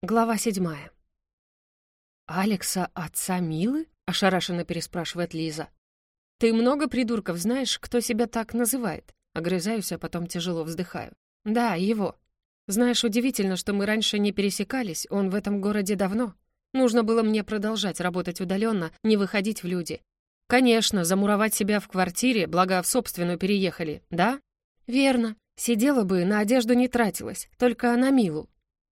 Глава седьмая. «Алекса отца Милы?» — ошарашенно переспрашивает Лиза. «Ты много придурков знаешь, кто себя так называет?» Огрызаюсь, а потом тяжело вздыхаю. «Да, его. Знаешь, удивительно, что мы раньше не пересекались, он в этом городе давно. Нужно было мне продолжать работать удаленно, не выходить в люди. Конечно, замуровать себя в квартире, благо в собственную переехали, да? Верно. Сидела бы, на одежду не тратилась, только на Милу.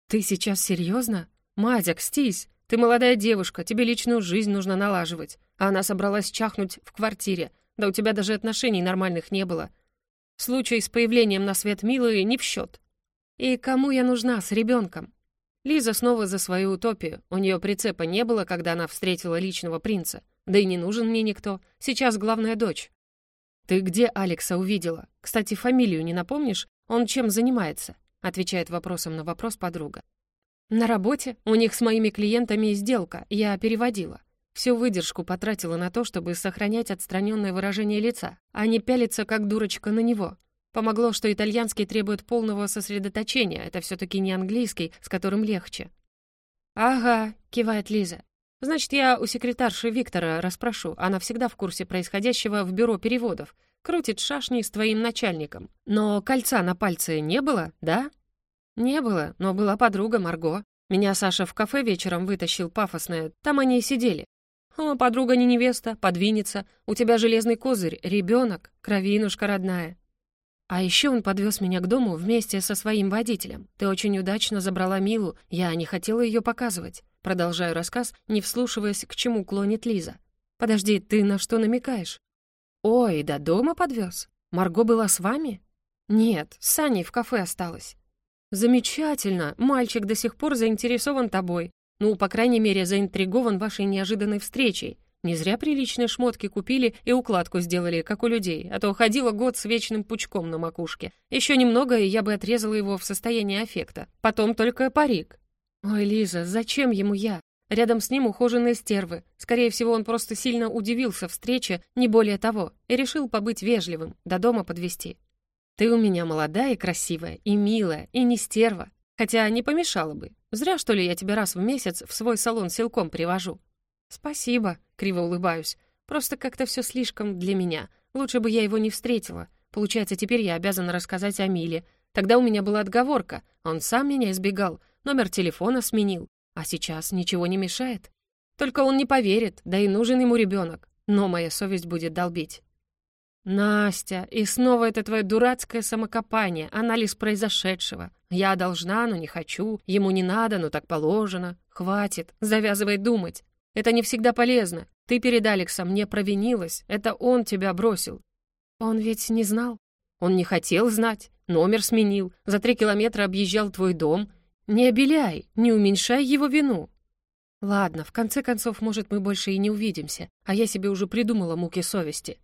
«Ты сейчас серьезно? Мадя, кстись! Ты молодая девушка, тебе личную жизнь нужно налаживать. А она собралась чахнуть в квартире. Да у тебя даже отношений нормальных не было. Случай с появлением на свет Милы не в счет. И кому я нужна с ребенком? Лиза снова за свою утопию. У нее прицепа не было, когда она встретила личного принца. Да и не нужен мне никто. Сейчас главная дочь. Ты где Алекса увидела? Кстати, фамилию не напомнишь? Он чем занимается? Отвечает вопросом на вопрос подруга. На работе у них с моими клиентами сделка, я переводила. Всю выдержку потратила на то, чтобы сохранять отстраненное выражение лица, а не пялиться как дурочка на него. Помогло, что итальянский требует полного сосредоточения, это все-таки не английский, с которым легче. «Ага», — кивает Лиза. «Значит, я у секретарши Виктора расспрошу, она всегда в курсе происходящего в бюро переводов, крутит шашни с твоим начальником. Но кольца на пальце не было, да?» «Не было, но была подруга Марго. Меня Саша в кафе вечером вытащил пафосное, там они и сидели. О, подруга не невеста, подвинется, у тебя железный козырь, ребенок, кровинушка родная». А еще он подвез меня к дому вместе со своим водителем. Ты очень удачно забрала Милу, я не хотела ее показывать. Продолжаю рассказ, не вслушиваясь, к чему клонит Лиза. «Подожди, ты на что намекаешь?» «Ой, до дома подвез? Марго была с вами?» «Нет, с Саней в кафе осталась». «Замечательно! Мальчик до сих пор заинтересован тобой. Ну, по крайней мере, заинтригован вашей неожиданной встречей. Не зря приличные шмотки купили и укладку сделали, как у людей, а то ходила год с вечным пучком на макушке. Еще немного, и я бы отрезала его в состоянии аффекта. Потом только парик». «Ой, Лиза, зачем ему я? Рядом с ним ухоженные стервы. Скорее всего, он просто сильно удивился встрече, не более того, и решил побыть вежливым, до дома подвести. Ты у меня молодая и красивая, и милая, и не стерва. Хотя не помешало бы. Зря, что ли, я тебя раз в месяц в свой салон силком привожу. Спасибо, криво улыбаюсь. Просто как-то все слишком для меня. Лучше бы я его не встретила. Получается, теперь я обязана рассказать о Миле. Тогда у меня была отговорка. Он сам меня избегал, номер телефона сменил. А сейчас ничего не мешает. Только он не поверит, да и нужен ему ребенок. Но моя совесть будет долбить. «Настя, и снова это твое дурацкое самокопание, анализ произошедшего. Я должна, но не хочу, ему не надо, но так положено. Хватит, завязывай думать. Это не всегда полезно. Ты перед Алексом не провинилась, это он тебя бросил». «Он ведь не знал?» «Он не хотел знать, номер сменил, за три километра объезжал твой дом. Не обеляй, не уменьшай его вину». «Ладно, в конце концов, может, мы больше и не увидимся, а я себе уже придумала муки совести.